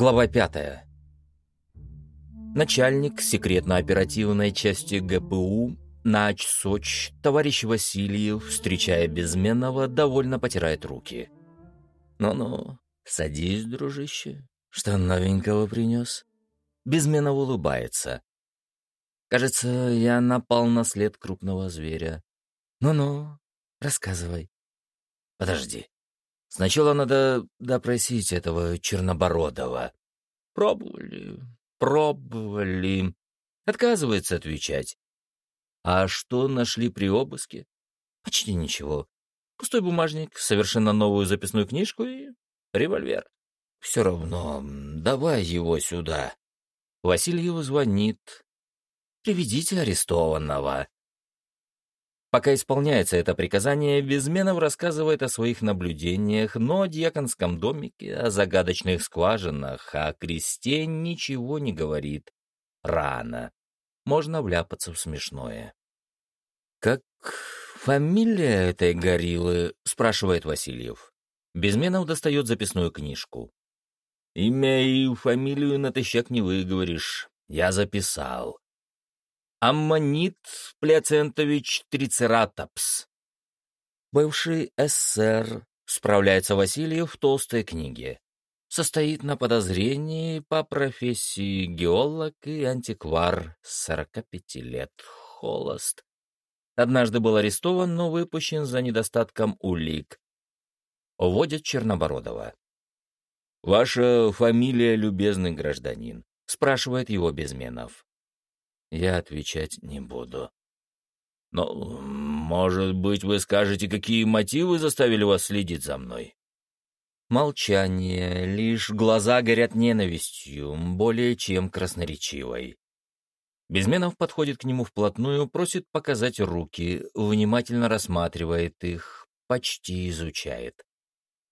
Глава пятая. Начальник секретно-оперативной части ГПУ Нач Соч, товарищ Васильев, встречая Безменного, довольно потирает руки. «Ну-ну, садись, дружище. Что новенького принес?» Безменов улыбается. «Кажется, я напал на след крупного зверя. Ну-ну, рассказывай». «Подожди. Сначала надо допросить этого Чернобородова. Пробовали, пробовали. Отказывается отвечать. А что нашли при обыске? Почти ничего. Пустой бумажник, совершенно новую записную книжку и револьвер. Все равно, давай его сюда. Васильеву звонит. Приведите арестованного. Пока исполняется это приказание, Безменов рассказывает о своих наблюдениях, но о дьяконском домике, о загадочных скважинах, о кресте ничего не говорит. Рано. Можно вляпаться в смешное. «Как фамилия этой гориллы?» — спрашивает Васильев. Безменов достает записную книжку. «Имя и фамилию натощак не выговоришь. Я записал. Аммонит Плецентович Трицератопс. Бывший СССР, справляется Васильев в толстой книге. Состоит на подозрении по профессии геолог и антиквар, 45 лет, холост. Однажды был арестован, но выпущен за недостатком улик. Уводят Чернобородова. «Ваша фамилия, любезный гражданин?» — спрашивает его Безменов я отвечать не буду. Но, может быть, вы скажете, какие мотивы заставили вас следить за мной? Молчание, лишь глаза горят ненавистью, более чем красноречивой. Безменов подходит к нему вплотную, просит показать руки, внимательно рассматривает их, почти изучает.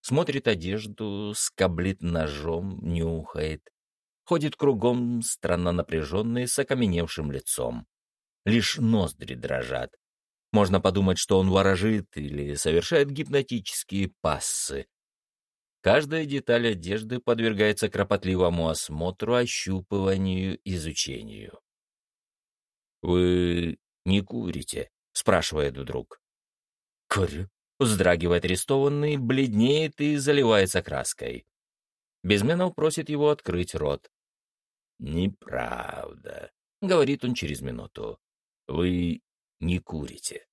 Смотрит одежду, скоблит ножом, нюхает ходит кругом, странно напряженный, с окаменевшим лицом. Лишь ноздри дрожат. Можно подумать, что он ворожит или совершает гипнотические пассы. Каждая деталь одежды подвергается кропотливому осмотру, ощупыванию, изучению. «Вы не курите?» — спрашивает вдруг. «Курю», — вздрагивает арестованный, бледнеет и заливается краской. Безменов просит его открыть рот. «Неправда», — говорит он через минуту. «Вы не курите».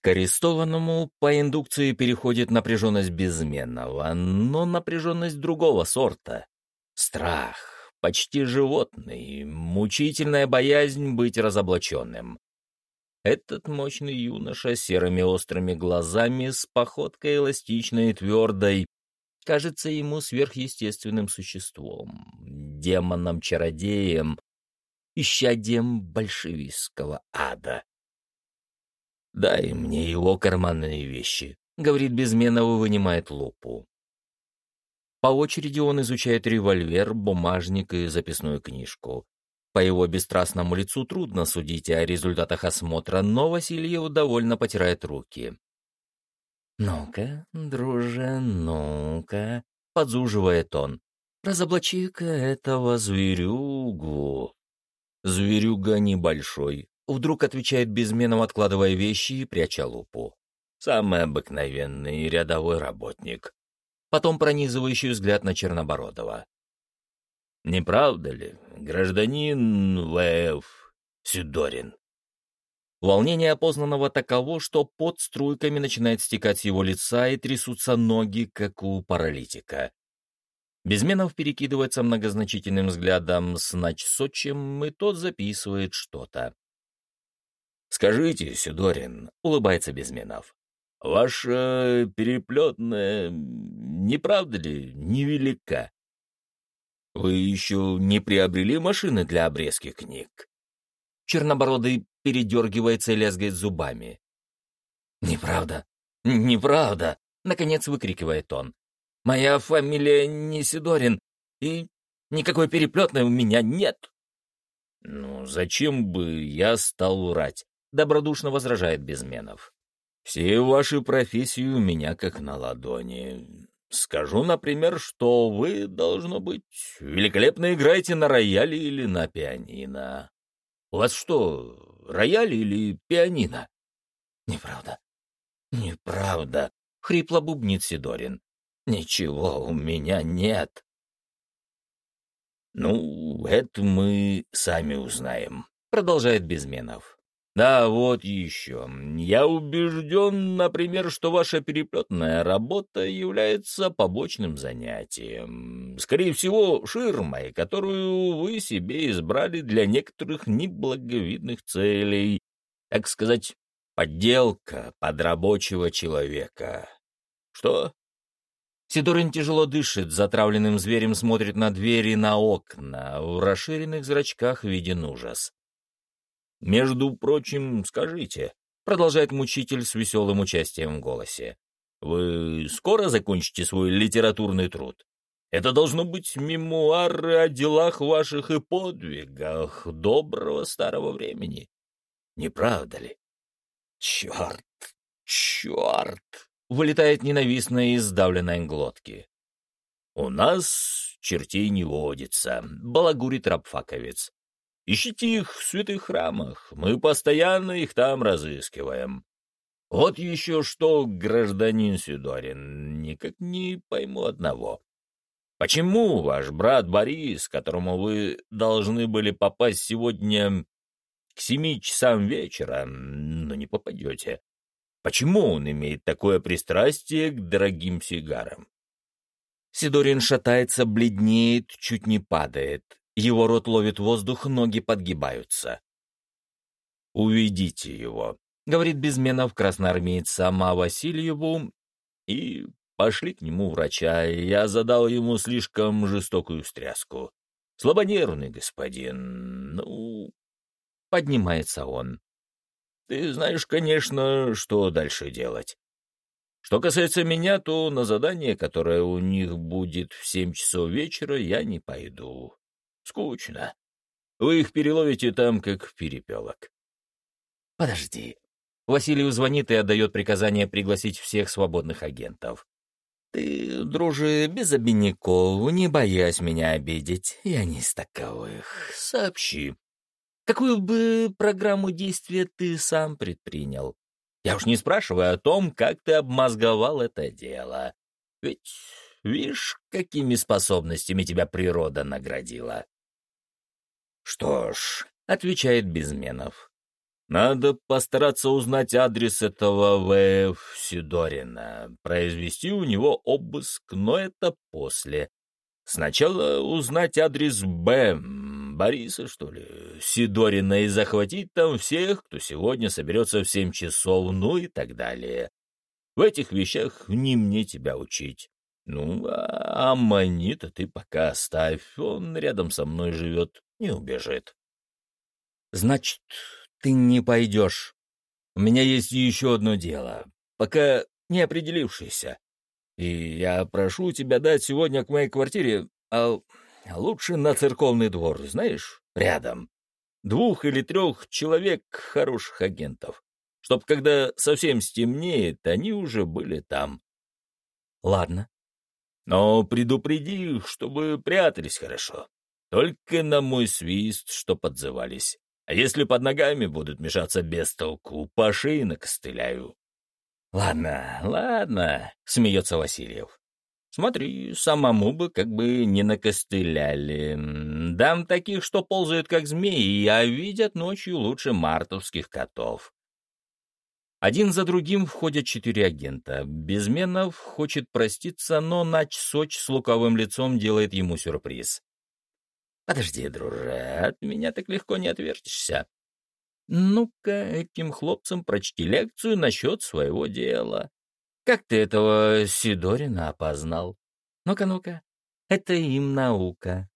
К арестованному по индукции переходит напряженность безменного, но напряженность другого сорта. Страх, почти животный, мучительная боязнь быть разоблаченным. Этот мощный юноша с серыми острыми глазами, с походкой эластичной и твердой, кажется ему сверхъестественным существом, демоном-чародеем, исчадием большевистского ада. «Дай мне его карманные вещи», — говорит Безменов и вынимает лупу. По очереди он изучает револьвер, бумажник и записную книжку. По его бесстрастному лицу трудно судить о результатах осмотра, но Васильев довольно потирает руки. «Ну-ка, друже, ну-ка», — подзуживает он, — «разоблачи-ка этого зверюгу». «Зверюга небольшой», — вдруг отвечает безменом, откладывая вещи и пряча лупу. «Самый обыкновенный рядовой работник». Потом пронизывающий взгляд на Чернобородова. «Не правда ли, гражданин В.Ф. Сидорин?» Волнение опознанного таково, что под струйками начинает стекать его лица и трясутся ноги, как у паралитика. Безменов перекидывается многозначительным взглядом с Начсочем, и тот записывает что-то. «Скажите, Сидорин», — улыбается Безменов, — «ваша переплетная, не правда ли, невелика? Вы еще не приобрели машины для обрезки книг?» Чернобородый передергивается и лязгает зубами. «Неправда! Неправда!» — наконец выкрикивает он. «Моя фамилия не Сидорин, и никакой переплетной у меня нет!» «Ну, зачем бы я стал врать?» — добродушно возражает Безменов. «Все ваши профессии у меня как на ладони. Скажу, например, что вы, должно быть, великолепно играете на рояле или на пианино. У вас что, рояль или пианино? Неправда. Неправда, хрипло бубнит Сидорин. Ничего у меня нет. Ну, это мы сами узнаем, продолжает Безменов. Да, вот еще. Я убежден, например, что ваша переплетная работа является побочным занятием. Скорее всего, ширмой, которую вы себе избрали для некоторых неблаговидных целей. Так сказать, подделка под рабочего человека. Что? Сидорин тяжело дышит, затравленным зверем смотрит на двери, на окна. В расширенных зрачках виден ужас. «Между прочим, скажите», — продолжает мучитель с веселым участием в голосе, «вы скоро закончите свой литературный труд? Это должно быть мемуары о делах ваших и подвигах доброго старого времени. Не правда ли?» «Черт! Черт!» — вылетает ненавистно из сдавленной глотки. «У нас чертей не водится», — балагурит рабфаковец. Ищите их в святых храмах, мы постоянно их там разыскиваем. Вот еще что, гражданин Сидорин, никак не пойму одного. Почему ваш брат Борис, которому вы должны были попасть сегодня к семи часам вечера, но не попадете, почему он имеет такое пристрастие к дорогим сигарам? Сидорин шатается, бледнеет, чуть не падает. Его рот ловит воздух, ноги подгибаются. «Уведите его», — говорит безменов красноармеец сама Васильеву, и пошли к нему врача. Я задал ему слишком жестокую встряску. Слабонервный господин, ну... Поднимается он. Ты знаешь, конечно, что дальше делать. Что касается меня, то на задание, которое у них будет в семь часов вечера, я не пойду. Скучно. Вы их переловите там, как перепелок. Подожди. Василию звонит и отдает приказание пригласить всех свободных агентов. Ты, друже, без обиняков, не боясь меня обидеть, я не из таковых. Сообщи, какую бы программу действия ты сам предпринял? Я уж не спрашиваю о том, как ты обмозговал это дело. Ведь, видишь, какими способностями тебя природа наградила. «Что ж», — отвечает Безменов, — «надо постараться узнать адрес этого В.Ф. Сидорина, произвести у него обыск, но это после. Сначала узнать адрес Б. Бориса, что ли, Сидорина, и захватить там всех, кто сегодня соберется в семь часов, ну и так далее. В этих вещах не мне тебя учить. Ну, а Аманита ты пока оставь, он рядом со мной живет, не убежит. Значит, ты не пойдешь. У меня есть еще одно дело, пока не определившееся. И я прошу тебя дать сегодня к моей квартире, а лучше на церковный двор, знаешь, рядом. Двух или трех человек хороших агентов, чтоб когда совсем стемнеет, они уже были там. Ладно. Но предупреди их, чтобы прятались хорошо. Только на мой свист, что подзывались. А если под ногами будут мешаться без толку, по шее накостыляю. «Ладно, ладно», — смеется Васильев. «Смотри, самому бы как бы не накостыляли. Дам таких, что ползают как змеи, а видят ночью лучше мартовских котов». Один за другим входят четыре агента. Безменов хочет проститься, но Нач-Соч с луковым лицом делает ему сюрприз. Подожди, друже, от меня так легко не отвертишься. Ну-ка, этим хлопцам прочти лекцию насчет своего дела. Как ты этого Сидорина опознал? Ну-ка, ну-ка, это им наука.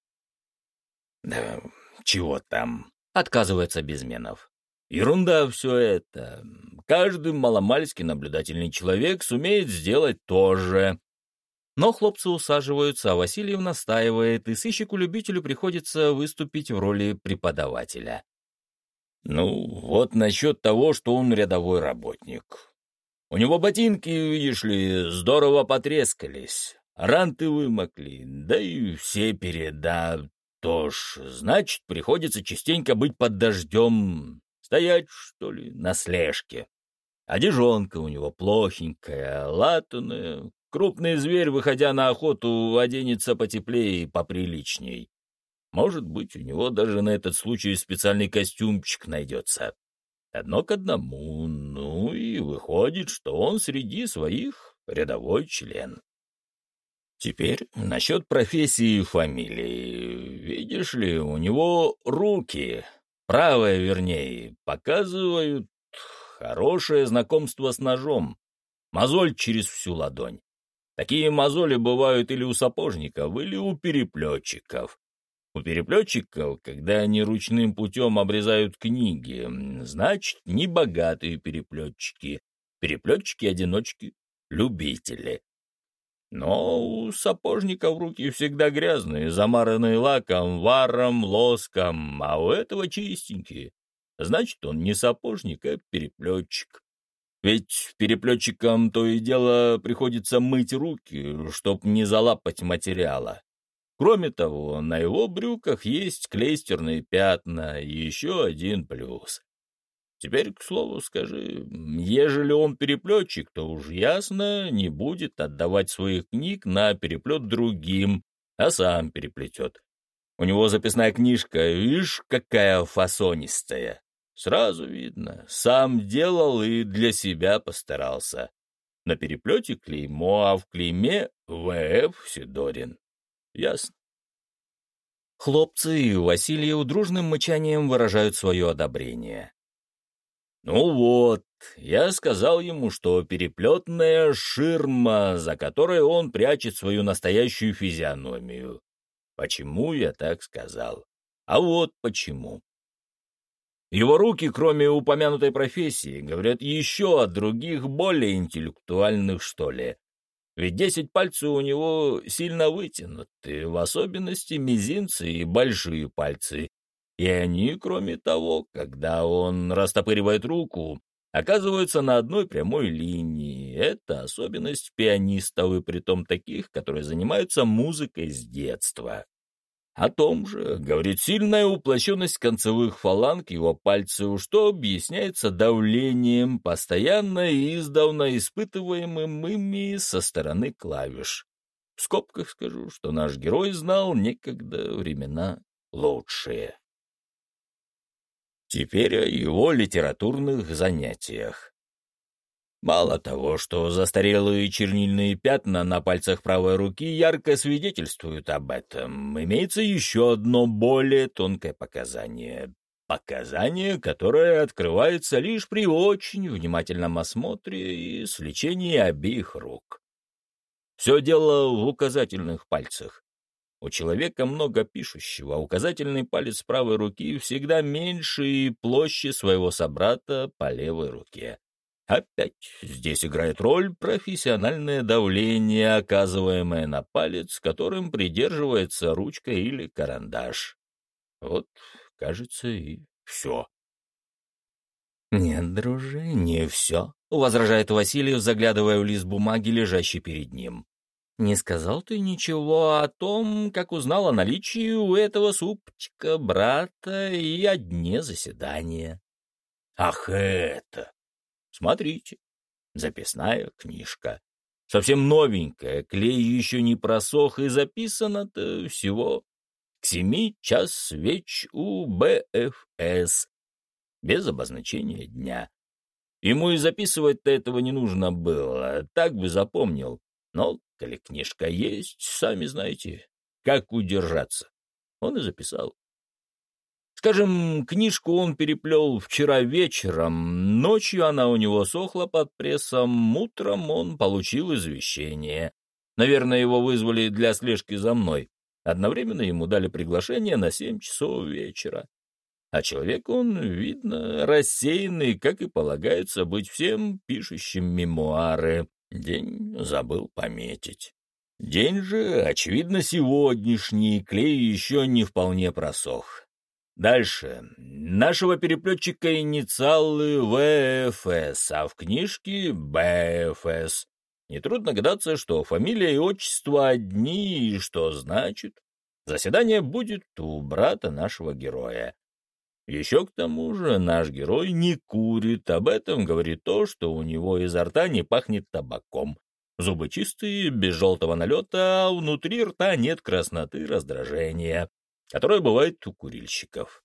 Да чего там, отказывается Безменов. Ерунда все это. Каждый маломальски наблюдательный человек сумеет сделать то же. Но хлопцы усаживаются, а Васильев настаивает, и сыщику-любителю приходится выступить в роли преподавателя. Ну, вот насчет того, что он рядовой работник. У него ботинки, видишь ли, здорово потрескались. ранты вымокли, да и все переда. То ж, значит, приходится частенько быть под дождем, стоять, что ли, на слежке. Одежонка у него плохенькая, латаная. Крупный зверь, выходя на охоту, оденется потеплее и поприличней. Может быть, у него даже на этот случай специальный костюмчик найдется. Одно к одному, ну и выходит, что он среди своих рядовой член. Теперь насчет профессии и фамилии. Видишь ли, у него руки, правая вернее, показывают хорошее знакомство с ножом. Мозоль через всю ладонь. Такие мозоли бывают или у сапожников, или у переплетчиков. У переплетчиков, когда они ручным путем обрезают книги, значит, не богатые переплетчики, переплетчики-одиночки, любители. Но у сапожников руки всегда грязные, замаранные лаком, варом, лоском, а у этого чистенькие. Значит, он не сапожник, а переплетчик. Ведь переплетчикам то и дело приходится мыть руки, чтоб не залапать материала. Кроме того, на его брюках есть клейстерные пятна еще один плюс. Теперь, к слову, скажи, ежели он переплетчик, то уж ясно, не будет отдавать своих книг на переплет другим, а сам переплетет. У него записная книжка, видишь, какая фасонистая. Сразу видно, сам делал и для себя постарался. На переплете клеймо, а в клейме В.Ф. Сидорин. Ясно. Хлопцы и Василию дружным мычанием выражают свое одобрение. «Ну вот, я сказал ему, что переплетная ширма, за которой он прячет свою настоящую физиономию. Почему я так сказал? А вот почему. Его руки, кроме упомянутой профессии, говорят еще о других, более интеллектуальных, что ли. Ведь десять пальцев у него сильно вытянуты, в особенности мизинцы и большие пальцы. И они, кроме того, когда он растопыривает руку, оказываются на одной прямой линии. Это особенность пианистов, и притом таких, которые занимаются музыкой с детства. О том же говорит сильная уплощенность концевых фаланг его пальцев, что объясняется давлением, постоянно и издавна испытываемым ими со стороны клавиш. В скобках скажу, что наш герой знал некогда времена лучшие. Теперь о его литературных занятиях. Мало того, что застарелые чернильные пятна на пальцах правой руки ярко свидетельствуют об этом, имеется еще одно более тонкое показание. Показание, которое открывается лишь при очень внимательном осмотре и сличении обеих рук. Все дело в указательных пальцах. У человека много пишущего, указательный палец правой руки всегда меньше и площадь своего собрата по левой руке. Опять здесь играет роль профессиональное давление, оказываемое на палец, которым придерживается ручка или карандаш. Вот, кажется, и все. «Нет, друже, не все», — возражает Василий, заглядывая в лист бумаги, лежащий перед ним. «Не сказал ты ничего о том, как узнал о наличии у этого супчика брата и о дне заседания». «Ах, это!» Смотрите, записная книжка. Совсем новенькая, клей еще не просох, и записано-то всего к семи час свеч у БФС, без обозначения дня. Ему и записывать-то этого не нужно было, так бы запомнил. Но, коли книжка есть, сами знаете, как удержаться. Он и записал. Скажем, книжку он переплел вчера вечером, ночью она у него сохла под прессом, утром он получил извещение. Наверное, его вызвали для слежки за мной. Одновременно ему дали приглашение на семь часов вечера. А человек он, видно, рассеянный, как и полагается быть всем пишущим мемуары. День забыл пометить. День же, очевидно, сегодняшний, клей еще не вполне просох. Дальше. Нашего переплетчика инициалы ВФС, а в книжке БФС. Нетрудно гадаться, что фамилия и отчество одни, и что значит, заседание будет у брата нашего героя. Еще к тому же наш герой не курит, об этом говорит то, что у него изо рта не пахнет табаком. Зубы чистые, без желтого налета, а внутри рта нет красноты раздражения, которое бывает у курильщиков.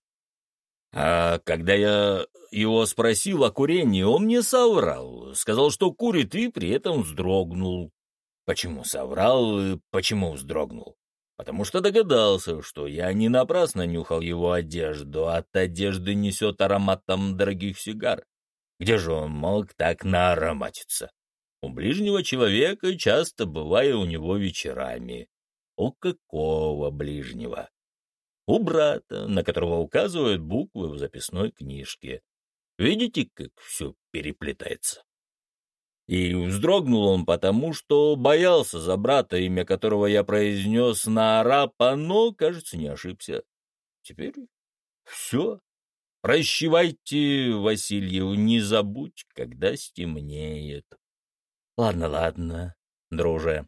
А когда я его спросил о курении, он мне соврал, сказал, что курит и при этом вздрогнул. Почему соврал и почему вздрогнул? Потому что догадался, что я не напрасно нюхал его одежду, от одежды несет ароматом дорогих сигар. Где же он мог так наароматиться? У ближнего человека часто бывая у него вечерами. У какого ближнего? У брата, на которого указывают буквы в записной книжке. Видите, как все переплетается? И вздрогнул он потому, что боялся за брата, имя которого я произнес на арапа, но, кажется, не ошибся. Теперь все. Прощевайте, Васильев, не забудь, когда стемнеет. Ладно, ладно, друже.